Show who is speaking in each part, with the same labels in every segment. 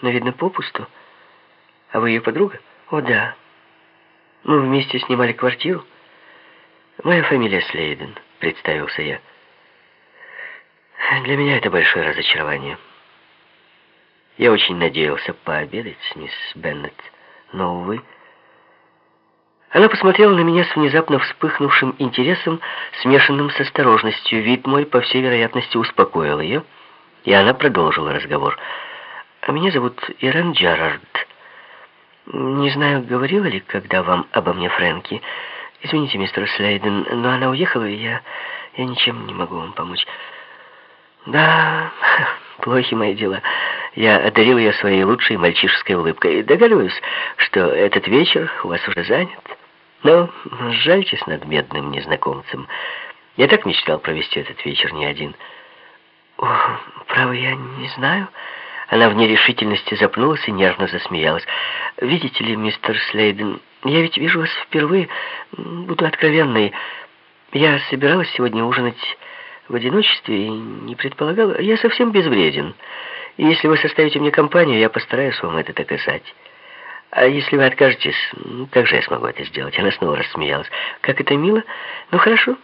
Speaker 1: но, видно, попусту. А вы ее подруга? О, да. Мы вместе снимали квартиру. Моя фамилия Слейден, представился я. Для меня это большое разочарование. Я очень надеялся пообедать с мисс Беннет, но, увы... Она посмотрела на меня с внезапно вспыхнувшим интересом, смешанным с осторожностью. Вид мой, по всей вероятности, успокоил ее, и она продолжила разговор. «А меня зовут Ирен Джарард. Не знаю, говорила ли когда вам обо мне Фрэнки. Извините, мистер Слейден, но она уехала, и я, я ничем не могу вам помочь». «Да, плохи мои дела». Я одарил ее своей лучшей мальчишеской улыбкой. Догадываюсь, что этот вечер у вас уже занят. Но жальтесь над медным незнакомцем. Я так мечтал провести этот вечер не один. О, право, я не знаю. Она в нерешительности запнулась и нервно засмеялась. Видите ли, мистер Слейден, я ведь вижу вас впервые. Буду откровенной. Я собиралась сегодня ужинать в одиночестве и не предполагала... Я совсем безвреден. И если вы составите мне компанию, я постараюсь вам это доказать. А если вы откажетесь, как же я смогу это сделать? Она снова рассмеялась. Как это мило. Ну, хорошо.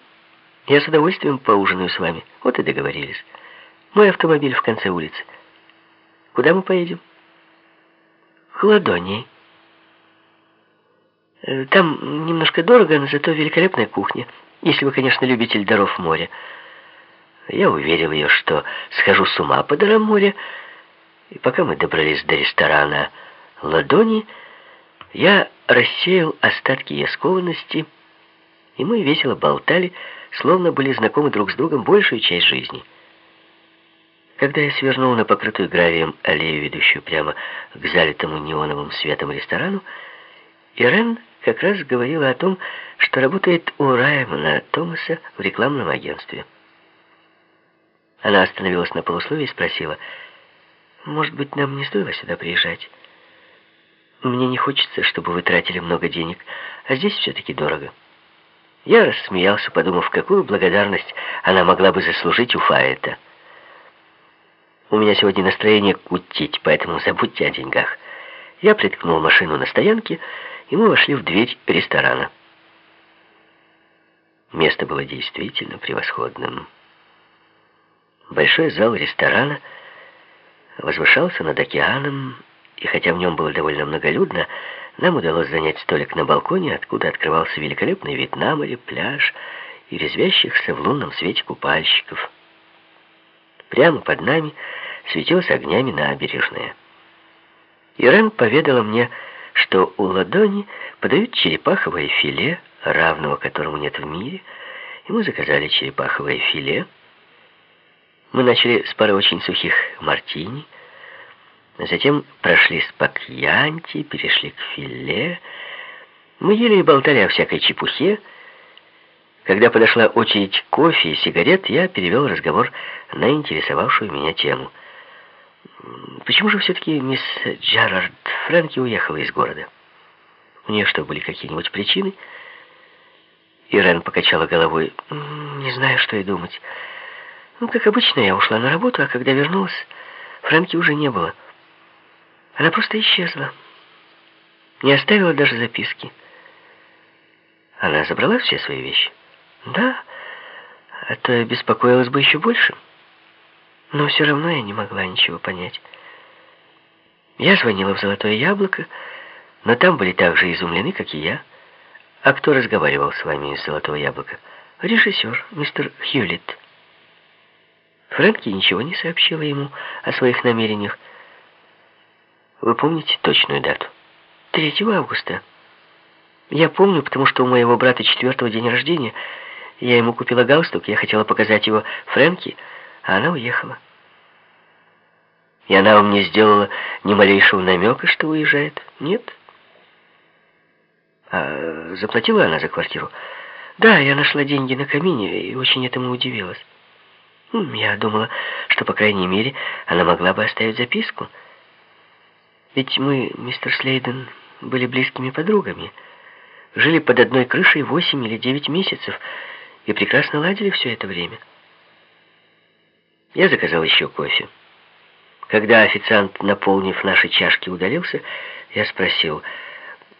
Speaker 1: Я с удовольствием поужинаю с вами. Вот и договорились. Мой автомобиль в конце улицы. Куда мы поедем? К Ладонии. Э, там немножко дорого, но зато великолепная кухня. Если вы, конечно, любитель даров моря. Я уверил ее, что схожу с ума по дарам моря. И пока мы добрались до ресторана ладони, я рассеял остатки ее скованности, и мы весело болтали, словно были знакомы друг с другом большую часть жизни. Когда я свернул на покрытую гравием аллею, ведущую прямо к залитому неоновым светом ресторану, Ирен как раз говорила о том, что работает у Раймона Томаса в рекламном агентстве. Она остановилась на полусловие и спросила, «Может быть, нам не стоило сюда приезжать?» Мне не хочется, чтобы вы тратили много денег, а здесь все-таки дорого. Я рассмеялся, подумав, какую благодарность она могла бы заслужить у Фаэта. У меня сегодня настроение кутить, поэтому забудьте о деньгах. Я приткнул машину на стоянке, и мы вошли в дверь ресторана. Место было действительно превосходным. Большой зал ресторана возвышался над океаном, и хотя в нем было довольно многолюдно, нам удалось занять столик на балконе, откуда открывался великолепный вид на море, пляж и резвящихся в лунном свете купальщиков. Прямо под нами светилась огнями набережная. Ирен поведала мне, что у ладони подают черепаховое филе, равного которому нет в мире, и мы заказали черепаховое филе. Мы начали с пары очень сухих мартини, Затем прошли с пакьянти, перешли к филе. Мы ели и болтали о всякой чепухе. Когда подошла очередь кофе и сигарет, я перевел разговор на интересовавшую меня тему. Почему же все-таки мисс Джарард Фрэнки уехала из города? У нее что, были какие-нибудь причины? Ирен покачала головой. Не знаю, что и думать. Ну, как обычно, я ушла на работу, а когда вернулась, Фрэнки уже не было. Она просто исчезла. Не оставила даже записки. Она забрала все свои вещи? Да, а то беспокоилась бы еще больше. Но все равно я не могла ничего понять. Я звонила в «Золотое яблоко», но там были так же изумлены, как и я. А кто разговаривал с вами из «Золотого яблока»? Режиссер, мистер Хьюлитт. Фрэнки ничего не сообщила ему о своих намерениях. Вы помните точную дату? 3 августа. Я помню, потому что у моего брата четвертого день рождения. Я ему купила галстук, я хотела показать его Фрэнки, а она уехала. И она вам не сделала ни малейшего намека, что уезжает? Нет? А заплатила она за квартиру? Да, я нашла деньги на камине и очень этому удивилась. Я думала, что, по крайней мере, она могла бы оставить записку. Ведь мы, мистер Слейден, были близкими подругами. Жили под одной крышей восемь или девять месяцев и прекрасно ладили все это время. Я заказал еще кофе. Когда официант, наполнив наши чашки, удалился, я спросил,